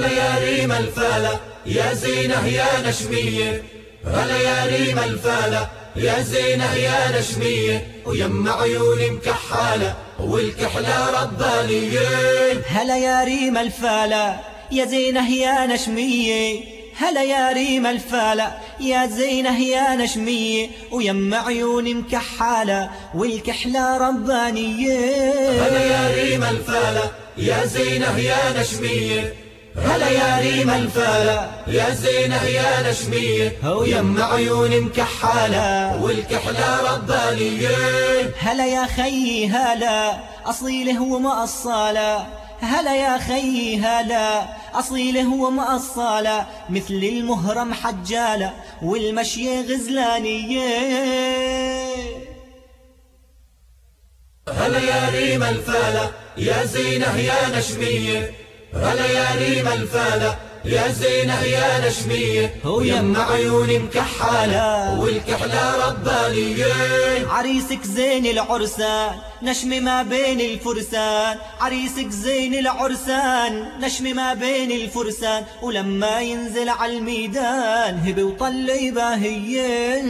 هلا يا ريم الفالة يا زينة يا نشمية هلا يا ريم الفالة يا زينة يا نشمية ويم عيوني مكحالة والكحلة ربانية. هلا يا ريم الفالة يا زينة يا نشمية هلا يا ريم الفالة يا زينة يا نشمية ويم عيوني مكحالة والكحلة ربانية. هلا يا ريم الفالة يا زينة يا نشمية هلا يا ريم الفالة يا زينة يا نشمية ويم عيوني مكحالة والكحلة ربانية. هلا يا خيي هلا أصيله ومقصالة هلا يا خيي هلا أصيله ومقصالة مثل المهرم حجالة والمشي غزلانية. هلا يا ريم الفالة يا زينة يا نشمية هلا يا ريم الفالة يا زينة يا نشمية ويم عيوني مكحالة والكحلة ربانية. عريسك زين العرسان نشمي ما بين الفرسان. عريسك زين العرسان نشمي ما بين الفرسان. ولما ينزل على الميدان هبي وطلي باهية.